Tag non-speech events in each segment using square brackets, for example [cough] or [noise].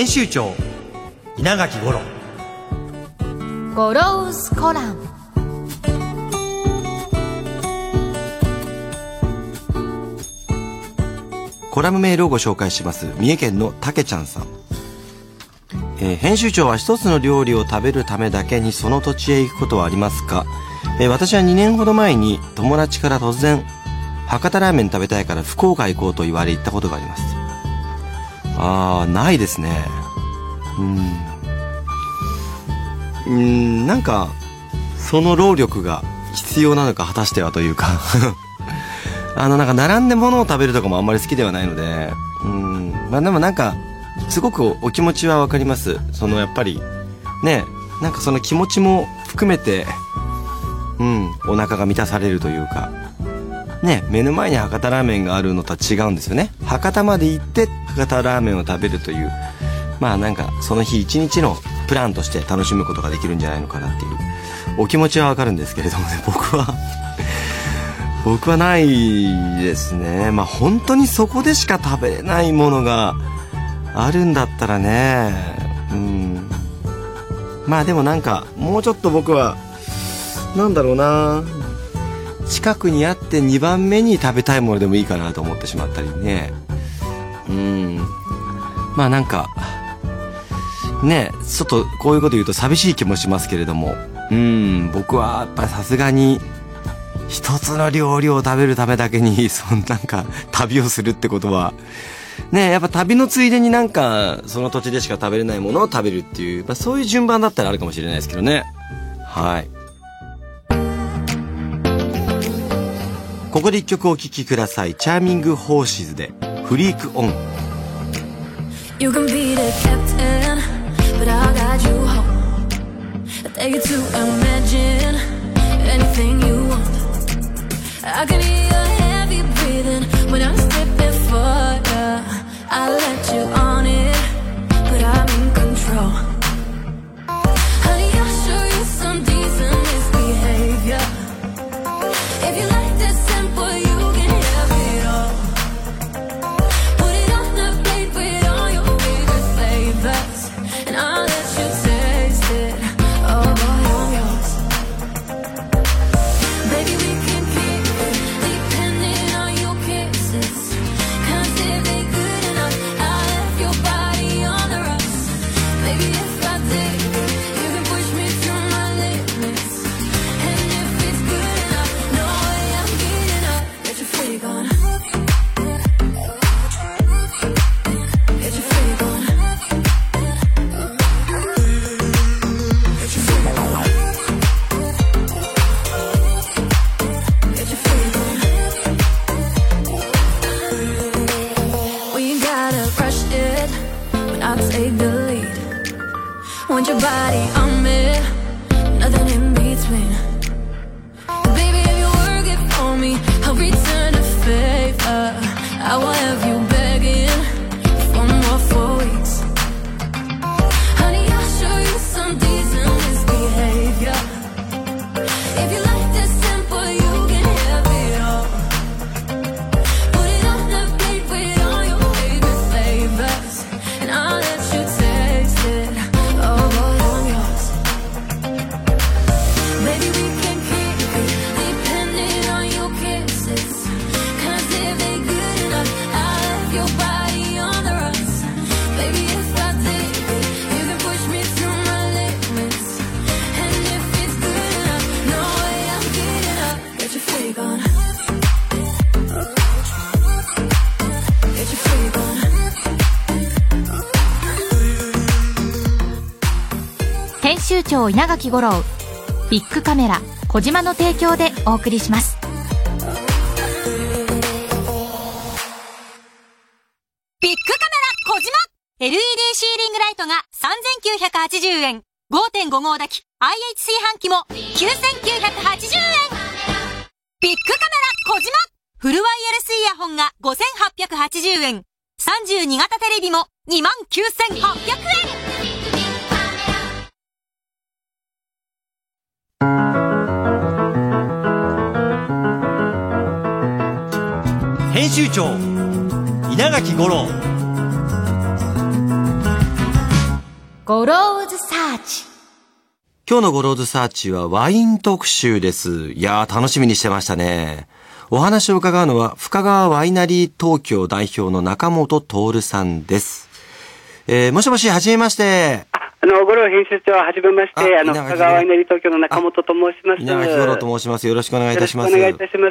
編集長稲垣五郎。ゴロウスコラム。コラムメールをご紹介します。三重県のたけちゃんさん、えー編集長は一つの料理を食べるためだけにその土地へ行くことはありますか、えー私は2年ほど前に友達から突然博多ラーメン食べたいから福岡行こうと言われ行ったことがありますあーないですね。うん。うんなんかその労力が必要なのか果たしてはというか。[laughs] あのなんか並んで物を食べるとかもあんまり好きではないので。うん。まあでもなんかすごくお気持ちはわかります。そのやっぱりねなんかその気持ちも含めてうんお腹が満たされるというか。ね目の前に博多ラーメンがあるのとは違うんですよね。博多まで行って博多ラーメンを食べるというまあなんかその日一日のプランとして楽しむことができるんじゃないのかなっていう。お気持ちはわかるんですけれどもね [laughs] 僕は僕はないですね。まあ本当にそこでしか食べれないものがあるんだったらね。うん。まあでもなんかもうちょっと僕はなんだろうな。近くにあって2番目に食べたいものでもいいかなと思ってしまったりね。うん。まあなんかねちょっとこういうこと言うと寂しい気もしますけれども。うん。僕はやっぱりさすがに一つの料理を食べるためだけに [laughs] そんなんか旅をするってことは。ねやっぱ旅のついでになんかその土地でしか食べれないものを食べるっていう、まあ、そういう順番だったらあるかもしれないですけどね。はい。ここで一曲お聴きくださいチャーミングホーシズでフリークオン You can be the captain, but I got you home. Take it to a man. 長稲垣吾郎ビッグカメラ小島の提供でお送りします。ビッグカメラ小島。LED シーリングライトが3980円。5.5号炊き。IH 炊飯器も9980円。ビッグカメラ小島。フルワイヤレスイヤホンが5880円。32型テレビも29800円。編集長稲垣吾郎ゴローズサーチ今日のゴローズサーチはワイン特集です。いやー、楽しみにしてましたね。お話を伺うのは、深川ワイナリー東京代表の中本徹さんです。えー、もしもし、はじめまして。あの、吾郎編集長、はじめまして、あの、あ稲垣深川ワイナリー東京の中本と申します。稲垣吾郎と申します。よろしくお願いいたします。よろしくお願いいたしま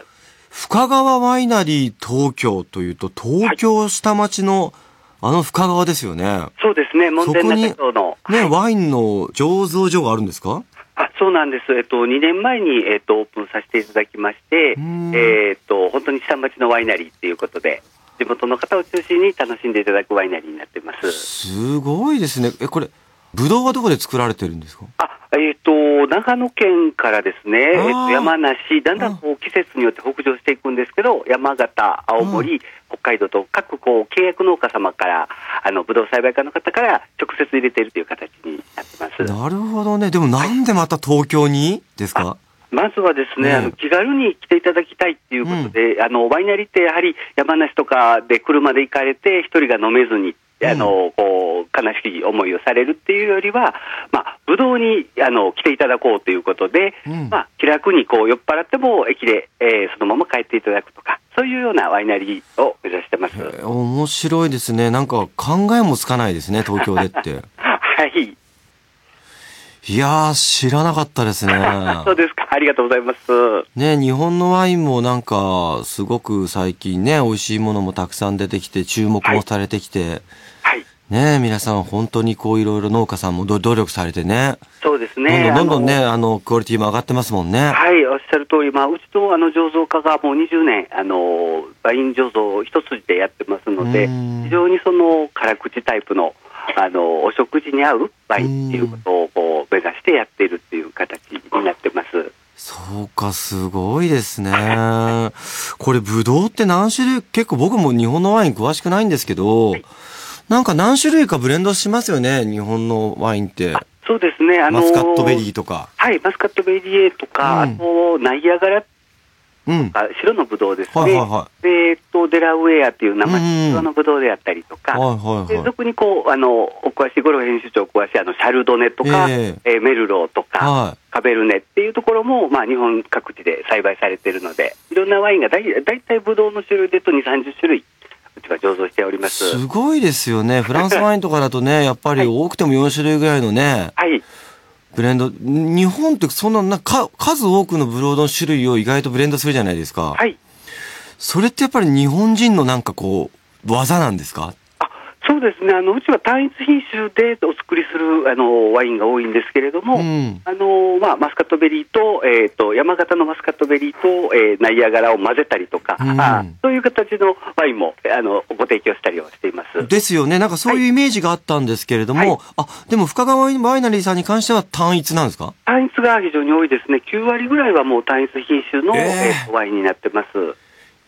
す。深川ワイナリー東京というと、東京下町の、あの深川ですよね。そうですね、門前仲町の。ね、ワインの醸造所があるんですか？あ、そうなんです。えっと、2年前に、えっと、オープンさせていただきましてん、えっと、本当に下町のワイナリーっていうことで、地元の方を中心に楽しんでいただくワイナリーになってます。すごいですね。え、これ、ブドウはどこで作られてるんですか？あ、えっ、と、長野県からですね、えーと、山梨、だんだんこう季節によって北上していくんですけど、山形、青森、北海道と各こう契約農家様から、あの、ブドウ栽培家の方から直接入れているという形になってます。なるほどね。でもなんでまた東京に？ですか？まずはですね、ねあの気軽に来ていただきたいっていうことで、あのワイナリーってやはり山梨とかで車で行かれて、一人が飲めずに、あのこう悲しい思いをされるっていうよりは、まあ、ぶどうにあの来ていただこうということで、うんまあ、気楽にこう酔っ払っても駅で、えーそのまま帰っていただくとか、そういうようなワイナリーを目指してます。え面白いですね。なんか考えもつかないですね、東京でって。[laughs] はい、いやー、知らなかったですね。[laughs] そうですか、ありがとうございます。ね、日本のワインもなんか、すごく最近ね、美味しいものもたくさん出てきて、注目もされてきて、はい、ね、皆さん本当にこういろいろ農家さんもど努力されてね、そうですどんね。どんどんどんね、あのクオリティも上がってますもんね。はい、おっしゃる通り、まあ、うちとあの醸造家がもう20年、あのワイン醸造一筋でやってますのでうん、非常にその辛口タイプのあのお食事に合うワインっていうことをこう目指してやっているっていう形になってます。そうか、すごいですね。これ、ブドウって何種類、結構僕も日本のワイン詳しくないんですけど、なんか何種類かブレンドしますよね、日本のワインって。そうですね、あのマスカットベリーとか。はい、マスカットベリーとか、うんあとナイアガラうん。あ白のブドウですね、はいはいはでえっとデラウェアっていう生うん白のブドウであったりとか、はいはいはい。で俗にこうあのお詳しい、吾郎編集長お詳しいあのシャルドネとか、ええーメルローとか、はカベルネっていうところも、まあ、日本各地で栽培されているので、いろんなワインが大大体ブドウの種類でと2、30種類、うちは醸造しております。すごいですよね。フランスワインとかだとね、やっぱり多くても4種類ぐらいのね、はい、ブレンド。日本ってそんななか数多くのブドウの種類を意外とブレンドするじゃないですか。はい、それってやっぱり日本人のなんかこう、技なんですか？あそうですね。あの、うちは単一品種でお作りするあのワインが多いんですけれども、うん。あのまあ、マスカットベリーと,、えー、と山形のマスカットベリーと、えーナイアガラを混ぜたりとか、うん。あそういう形のワインもあのご提供したりをしています。ですよね。なんかそういうイメージがあったんですけれども、はい。あ、でも深川ワイナリーさんに関しては単一なんですか？単一が非常に多いですね、9割ぐらいはもう単一品種の、えー。ワインになってます。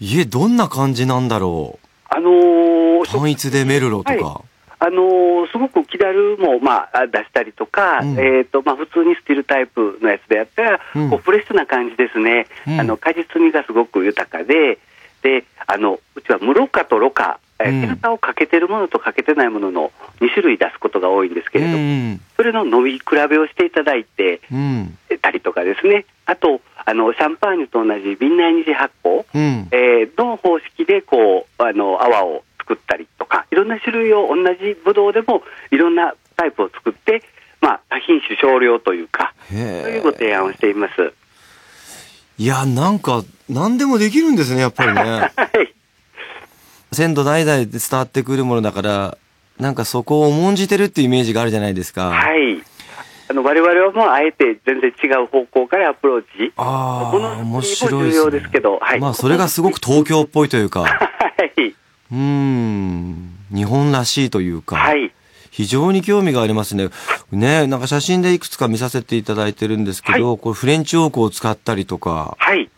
いえ、どんな感じなんだろあのーう。単一でメルロとか。はあのーすごく木だるも、まあ、出したりとか、うんえーとまあ、普通にスティルタイプのやつであったら、うんこうフレッシュな感じですね、うんあの果実味がすごく豊かで、であのうちは無ろ過とろ過、えーうんフィルターをかけてるものとかけてないものの2種類出すことが多いんですけうれども、ん。それの飲み比べをしていただいてうん。たりとかですね、あとあのシャンパーニュと同じ瓶内二次発酵、うん。えーの方式でこうあの泡を作ったりとかいろんな種類を同じブドウでもいろんなタイプを作って、まあ、多品種少量というかそういうご。提案をしています。いや、なんか、何でもできるんですね、やっぱりね。[laughs] はい先祖代々で伝わってくるものだから、なんかそこを重んじてるっていうイメージがあるじゃないですか。はいあの我々はもうあえて全然違う方向からアプローチ。ああ、面白いです、ね。重要ですけどはいまあ、それがすごく東京っぽいというか。[laughs] はい。うーん。日本らしいというか、はい。非常に興味がありますね。ねなんか写真でいくつか見させていただいてるんですけど、これフレンチオークを使ったりとか、はい。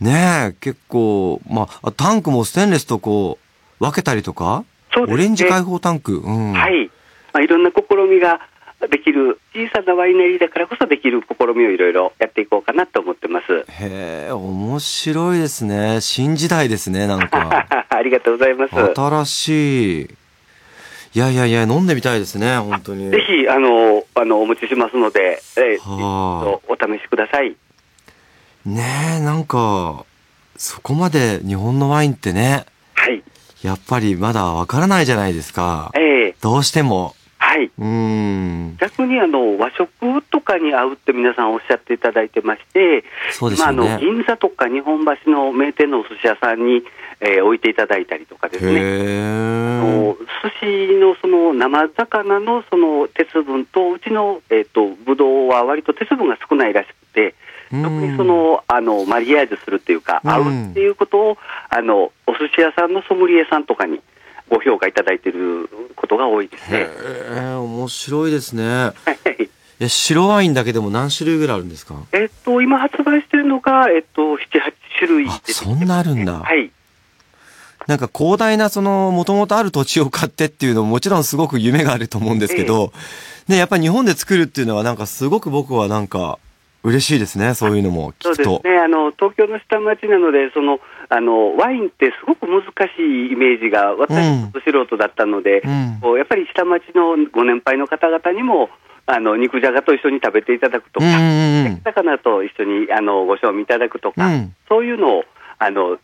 ねえ、結構、まあ、タンクもステンレスとこう、分けたりとか、ねオレンジ開放タンク、うん。はい。まあ、いろんな試みができる、小さなワイナリーだからこそできる試みをいろいろやっていこうかなと思ってます。へえ、面白いですね。新時代ですね、なんか。[laughs] ありがとうございます。新しい。いやいやいや、飲んでみたいですね、本当に。ぜひ、あの、あの、お持ちしますので、えーはお試しください。ねえ、なんか、そこまで日本のワインってね、はい。やっぱりまだわからないじゃないですか。ええどうしても。はい。うーん。逆にあの和食とかに合うって皆さんおっしゃっていただいてまして、そうですよねまあ、あの銀座とか日本橋の名店のお寿司屋さんに、えー置いていただいたりとかですね、へあえ。の寿司のその生魚のその鉄分と、うちの、えー、とブドウは割と鉄分が少ないらしくて、うん特にそのあのマリアージュするっていうか、うん。合うっていうことをあのお寿司屋さんのソムリエさんとかにご評価いただいていることが多いですへね。え、面白いですね。はい。え、白ワインだけでも何種類ぐらいあるんですか？えっと、今発売してるのが、えっと、7、8種類そんなあるんだ。はい。なんか広大なその、もともとある土地を買ってっていうのももちろんすごく夢があると思うんですけど、ね、やっぱり日本で作るっていうのはなんかすごく僕はなんか嬉しいですね、そういうのも。そうですね。あの、東京の下町なので、その、あの、ワインってすごく難しいイメージが、私、うん素人だったので、うんやっぱり下町のご年配の方々にも、あの、肉じゃがと一緒に食べていただくとか、魚と一緒に、あの、ご賞味いただくとか、うんそういうのを、あの、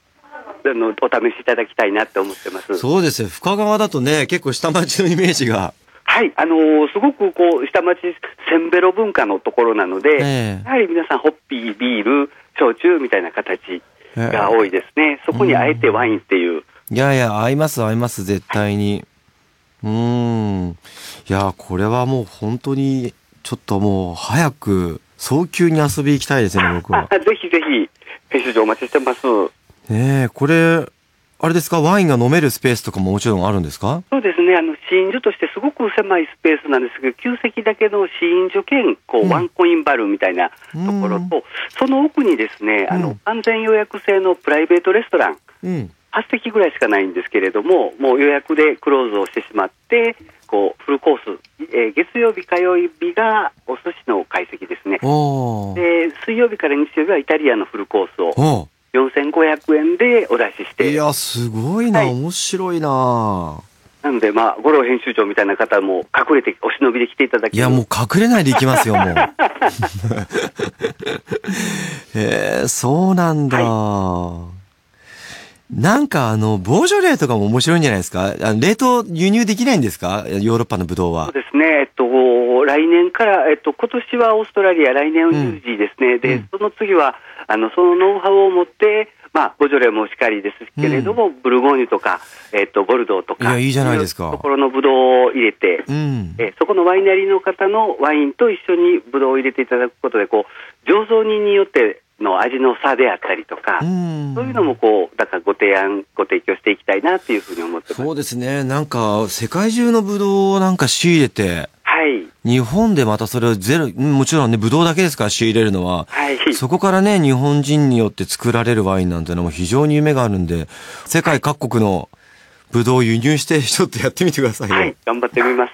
あの、お試しいただきたいなって思ってます。そうですよ。深川だとね、結構下町のイメージが。はい、あのーすごくこう、下町、せんべろ文化のところなので、ええやはり皆さん、ホッピー、ビール、焼酎みたいな形が多いですね。そこにあえてワインっていう。いやいや、合います合います、絶対に。うーん。いや、これはもう本当に、ちょっともう早く、早急に遊び行きたいですね、僕は。ぜひぜひ、編集長お待ちしてます。ねえ、これ、あれですか、ワインが飲めるスペースとかももちろんあるんですか？そうですね、あの、試飲所としてすごく狭いスペースなんですけど、9席だけの試飲所兼、こう、うん。ワンコインバルみたいなところと、その奥にですね、あのうん、完全予約制のプライベートレストラン、うん。8席ぐらいしかないんですけれども、もう予約でクローズをしてしまって、こうフルコース、えー月曜日、火曜日がお寿司の会席ですね。で水曜日から日曜日はイタリアンのフルコースをお4500円でお出しして、いや、すごいな、はい。面白いな。なので、まあ、五郎編集長みたいな方も隠れて、お忍びで来ていただきいや、もう隠れないで行きますよ、もう。[laughs] へえ、そうなんだ。なんかあの、ボージョレーとかも面白いんじゃないですか？冷凍輸入できないんですか？ヨーロッパのブドウは。そう。ですね、えっと、来年から、えっと、今年はオーストラリア、来年はニュージーですね、で、うんその次は、あの、そのノウハウを持って、まあ、ボジョレーもしかりですけれども、ブルゴーニュとか、えっと、ボルドーとか、いやいいじゃないですかところのブドウを入れて、うん。えそこのワイナリーの方のワインと一緒にブドウを入れていただくことで、こう、醸造人によっての味の差であったりとか、うんそういうのもこう、だからご提案、ご提供していきたいなっていうふうに思ってます。そうですね。なんか、世界中のブドウをなんか仕入れて、はい。日本でまたそれをゼロ、うんもちろんね、ブドウだけですから仕入れるのは、はい。そこからね、日本人によって作られるワインなんてのも非常に夢があるんで、世界各国のブドウを輸入してちょっとやってみてくださいよ。はい。頑張ってみます。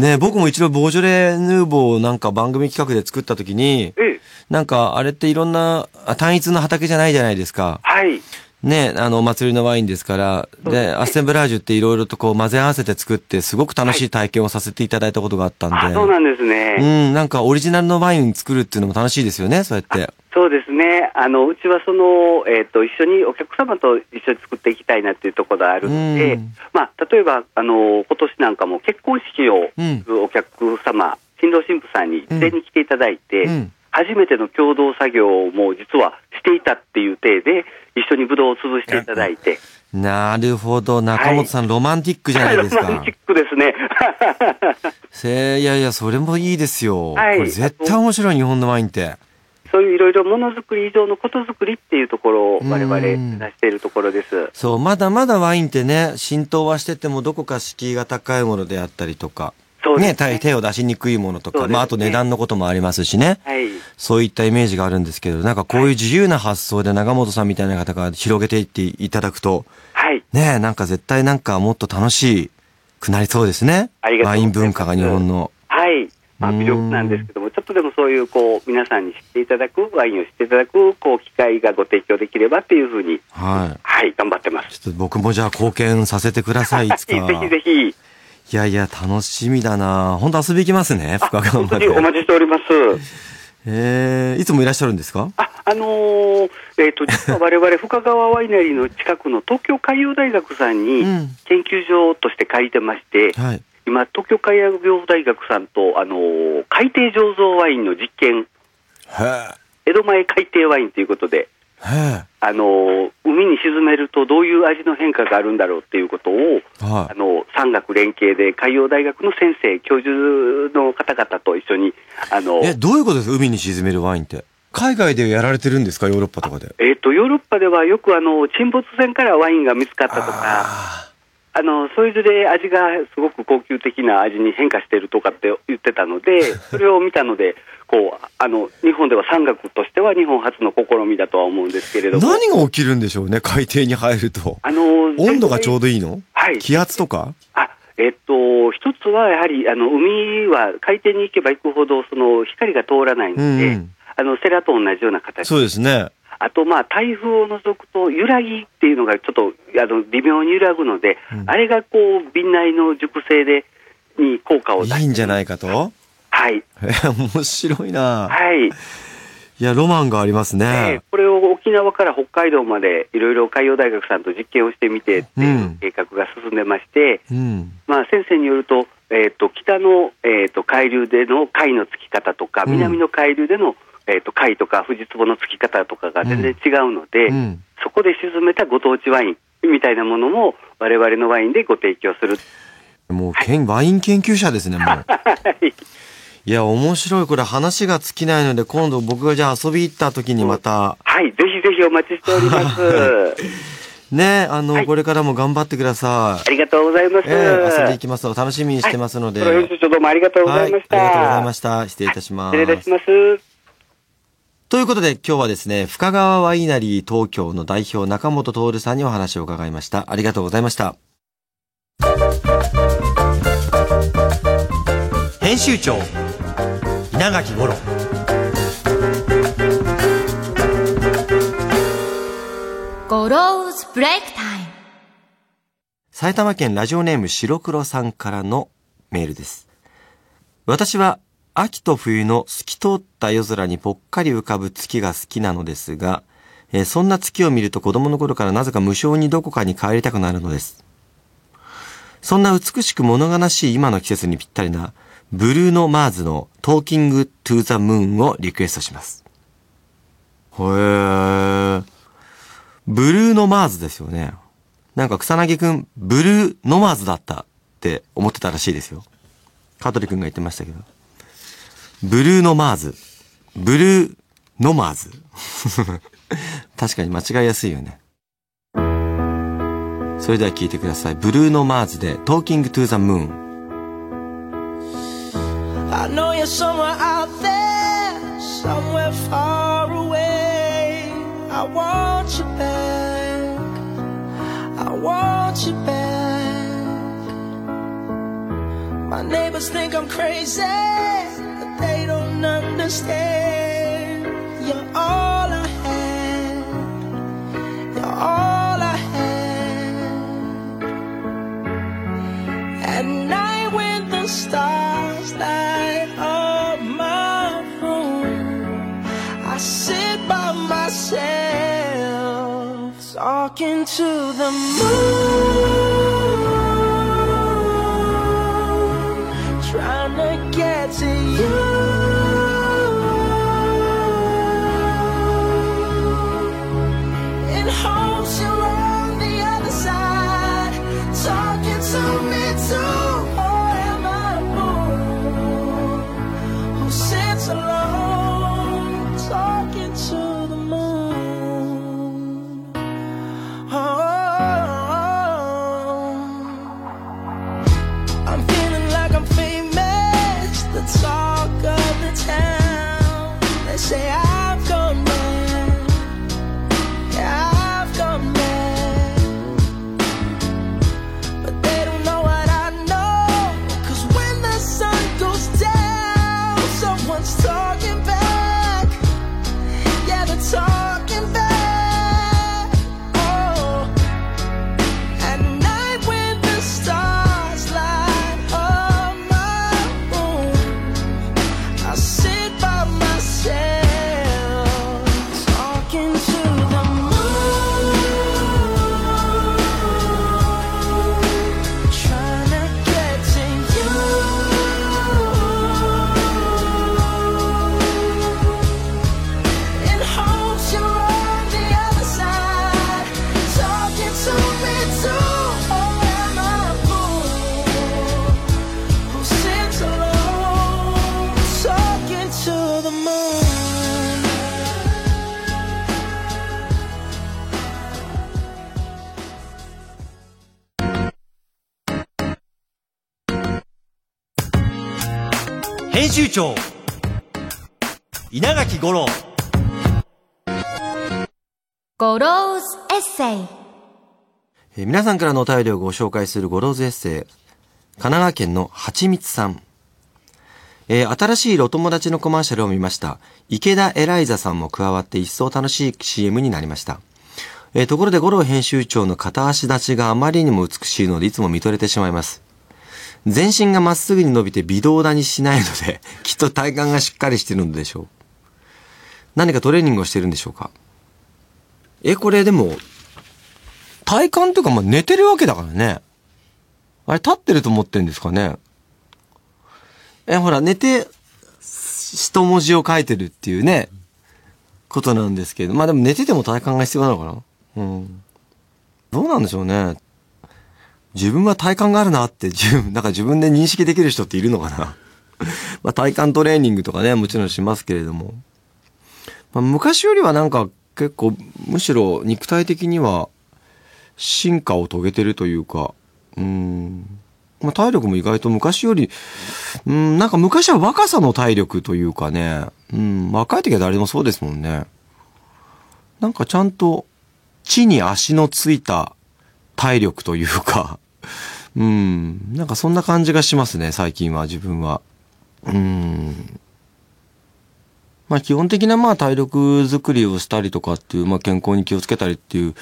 ね僕も一度ボージョレ・ヌーボーをなんか番組企画で作った時に、ええ。なんかあれっていろんなあ単一の畑じゃないじゃないですか。はい。ね、あの、お祭りのワインですから、で、アッセンブラージュっていろいろとこう混ぜ合わせて作って、すごく楽しい体験をさせていただいたことがあったんで。あ、そうなんですね。うん、なんかオリジナルのワイン作るっていうのも楽しいですよね、そうやって。そうですね。あの、うちはその、えっ、と、一緒にお客様と一緒に作っていきたいなっていうところがあるので、うんまあ、例えば、あの、今年なんかも結婚式をお客様、新郎新婦さんに事前に来ていただいて、うん初めての共同作業をもう実はしていたっていう体で、一緒にブドウを潰していただいて、[laughs] なるほど、中本さん、ロマンティックじゃないですか。[laughs] ロマンチックですね。[laughs] せいやいや、それもいいですよ。はいこれ絶対面白い、日本のワインって。そそういういろいろものづくり以上のことづくりっていうところを我々うん目指しているところです。そう、まだまだワインってね、浸透はしててもどこか敷居が高いものであったりとか、そうですね、手手を出しにくいものとか、ねまああと値段のこともありますしね。はい。そういったイメージがあるんですけど、なんかこういう自由な発想で長本さんみたいな方が広げていっていただくと、はい。ねえ、なんか絶対なんかもっと楽しくなりそうですね。ありがとうございますワイン文化が日本の。はい。まあ、うん魅力なんですけども、ちょっとでもそういう、こう、皆さんに知っていただく、ワインを知っていただく、こう、機会がご提供できればっていうふうに、はい。はい、頑張ってます。ちょっと僕もじゃあ貢献させてください、いつか。ぜひぜひ、いやいや、楽しみだな本当遊び行きますね、あ深川ま本当におで。待ちしております。えー、いつもいらっしゃるんですか？あ、あのーえっ、と、実は我々、[laughs] 深川ワイナリーの近くの東京海洋大学さんにうん研究所として借りてまして、はい。今、東京海洋大学さんと、あのー海底醸造ワインの実験、へ江戸前海底ワインということで、あのー海に沈めるとどういう味の変化があるんだろうっていうことを、え。はあの産学連携で海洋大学の先生、教授の方々と一緒に、あのい。え、どういうことですか？海に沈めるワインって。海外でやられてるんですか？ヨーロッパとかで。えっとヨーロッパではよくあの沈没船からワインが見つかったとか、ああのそれぞれ味がすごく高級的な味に変化してるとかって言ってたので、[laughs] それを見たので、こうあの日本では産学としては日本初の試みだとは思うんですけれども、何が起きるんでしょうね海底に入ると。あの温度がちょうど、どいいの？はい。気圧とか？あえっと、一つはやはりあの海は海底に行けば行くほどその光が通らないので、うんうん。あのセラと同じような形。そうですね。あと、まあ、台風を除くと、揺らぎっていうのがちょっとあの微妙に揺らぐので、うん。あれがこう瓶内の熟成でに効果を出いいんじゃないかと？はい、え、[laughs] 面白いな。はい。いや、ロマンがありますえねー。これを沖縄から北海道までいろいろ海洋大学さんと実験をしてみてっていう計画が進んでまして、うん。まあ、先生によると、えー、と北の、えー、と海流での貝のつき方とか、うん。南の海流での、えー、と貝とか藤壺のつき方とかが全然違うので、うん。そこで沈めたご当地ワインみたいなものも我々のワインでご提供する。もう、けんワイン研究者ですね、もう。はいいや、面白い。これ話が尽きないので、今度僕がじゃあ遊び行った時にまた、はい、ぜひぜひお待ちしております。[laughs] ね、あの、はいこれからも頑張ってください。ありがとうございます。ええ遊んでいきますの楽しみにしてますので。はい、どうもありがとうございました。はい、ありがとうございました。失礼いたします。失礼いたします。ということで今日はですね、深川ワイナリー東京の代表中本徹さんにお話を伺いました。ありがとうございました。編集長稲垣吾郎ゴローズブレイクタイム埼玉県ラジオネーム白黒さんからのメールです。私は秋と冬の透き通った夜空にぽっかり浮かぶ月が好きなのですが、えーそんな月を見ると子供の頃からなぜか無性にどこかに帰りたくなるのです。そんな美しく物悲しい今の季節にぴったりなブルーノ・マーズのトーキング・トゥ・ザ・ムーンをリクエストします。へー。ブルーノ・マーズですよね。なんか草彅くん、ブルーノマーズだったって思ってたらしいですよ。香取くんが言ってましたけど。ブルーノマーズ。ブルーノマーズ。確かに間違いやすいよね。それでは聞いてください。ブルーノマーズで Talking to the Moon。I know you're somewhere out there, somewhere far away. I want you back. I want you back. My neighbors think I'm crazy, understand. You're all I had. You're all I had. At night when the stars light up my room, I sit by myself talking to the moon, 長稲垣吾郎ゴローズエッセイえー皆さんからのお便りをご紹介するゴローズエッセイ。神奈川県のはちみつさん。えー新しいお友達のコマーシャルを見ました。池田エライザさんも加わって一層楽しい CM になりました。えーところで吾郎編集長の片足立ちがあまりにも美しいのでいつも見とれてしまいます。全身がまっすぐに伸びて微動だにしないので、[laughs] きっと体幹がしっかりしてるのでしょう。何かトレーニングをしてるんでしょうか？え、これでも、体幹っていうか、まあ、寝てるわけだからね。あれ、立ってると思ってんですかね。え、ほら、寝て、一文字を書いてるっていうね、ことなんですけど。まあでも寝てても体幹が必要なのかな？うん。どうなんでしょうね。自分は体幹があるなって、自分、[laughs] なんか自分で認識できる人っているのかな [laughs] まあ体幹トレーニングとかね、もちろんしますけれども。まあ、昔よりはなんか結構、むしろ肉体的には進化を遂げてるというか、うん。まあ、体力も意外と昔より、うん、なんか昔は若さの体力というかね、うん、若い時は誰でもそうですもんね。なんかちゃんと地に足のついた体力というか、[laughs] うん、なんかそんな感じがしますね、最近は自分は。うん。まあ基本的なまあ体力づくりをしたりとかっていう、まあ健康に気をつけたりっていう、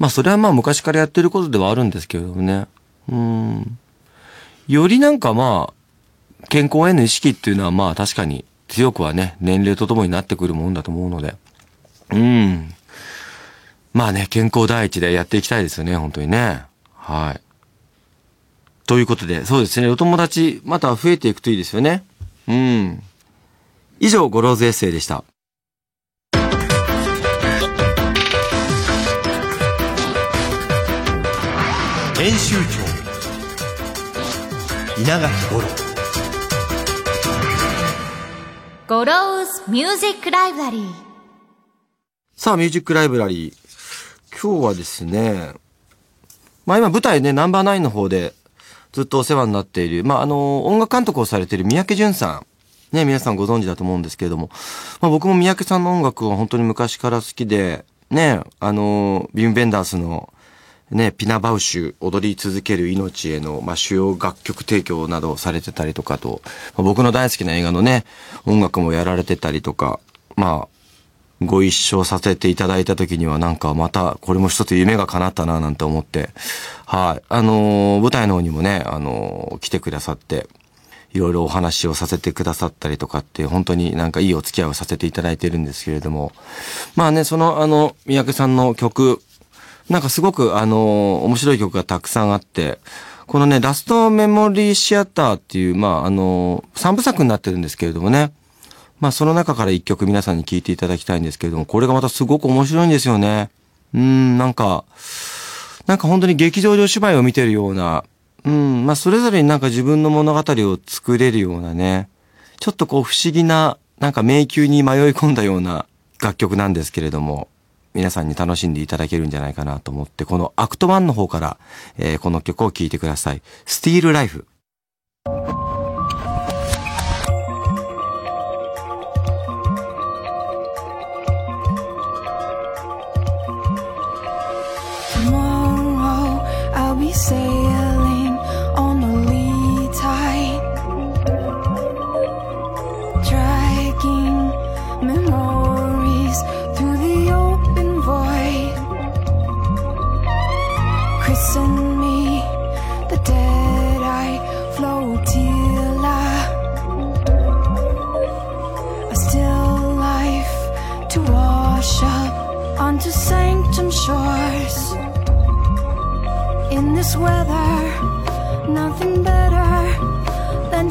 まあそれはまあ昔からやってることではあるんですけれどもね。うん。よりなんかまあ、健康への意識っていうのはまあ確かに強くはね、年齢とともになってくるもんだと思うので。うん。まあね、健康第一でやっていきたいですよね、本当にね。はい。ということで、そうですね、お友達、また増えていくといいですよね。うん。以上、ゴローズエッセイでした。編集長稲垣吾郎ゴローズミュージックライブラリーさあ、ミュージックライブラリー。今日はですね、まあ今舞台ね、ナンバーナインの方でずっとお世話になっている、まああの、音楽監督をされている三宅純さん。ね、皆さんご存知だと思うんですけれども、まあ僕も三宅さんの音楽は本当に昔から好きで、ね、あの、ヴィム・ヴェンダースのね、ピナバウシュ、踊り続ける命への、まあ、主要楽曲提供などをされてたりとかと、まあ僕の大好きな映画のね、音楽もやられてたりとか、まあ、ご一緒させていただいた時にはなんかまたこれも一つ夢が叶ったななんて思って、はい。あのー舞台の方にもね、あのー来てくださって、いろいろお話をさせてくださったりとかって、本当になんかいいお付き合いをさせていただいてるんですけれども、まあね、そのあの、三宅さんの曲、なんかすごくあの面白い曲がたくさんあって、このね、ラストメモリーシアターっていう、まああの三部作になってるんですけれどもね、まあその中から一曲皆さんに聴いていただきたいんですけれども、これがまたすごく面白いんですよね。うん、なんか、なんか本当に劇場でお芝居を見てるような、うん、まあそれぞれになんか自分の物語を作れるようなね、ちょっとこう不思議な、なんか迷宮に迷い込んだような楽曲なんですけれども、皆さんに楽しんでいただけるんじゃないかなと思って、このアクト1の方から、えーこの曲を聴いてください。スティールライフ。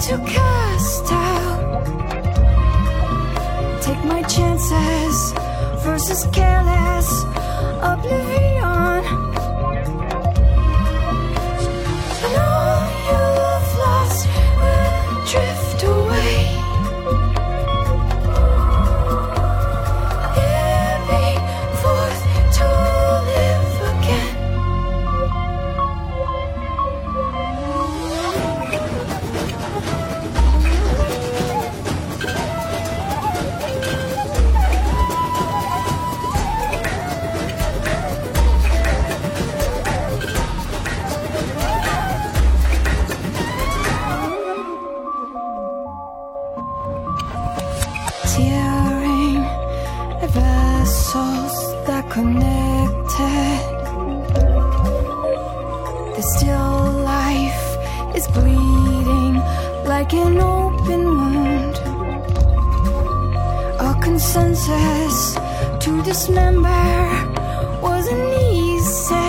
To cast out. Take my chances versus careless Consensus to dismember wasn't easy.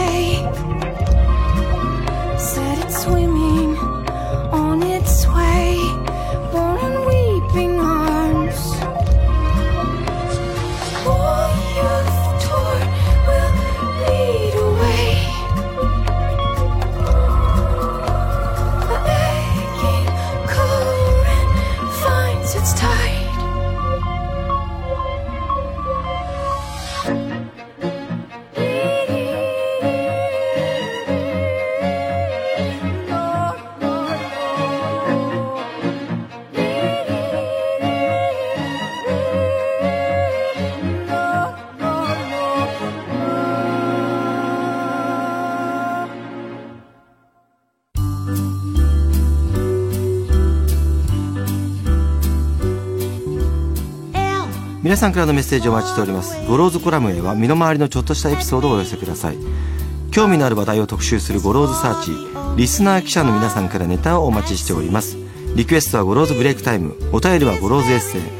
皆さんからのメッセージをお待ちしております。ゴローズコラムへは身の回りのちょっとしたエピソードをお寄せください。興味のある話題を特集するゴローズサーチ。リスナー記者の皆さんからネタをお待ちしております。リクエストはゴローズブレイクタイム。お便りはゴローズエッセイ。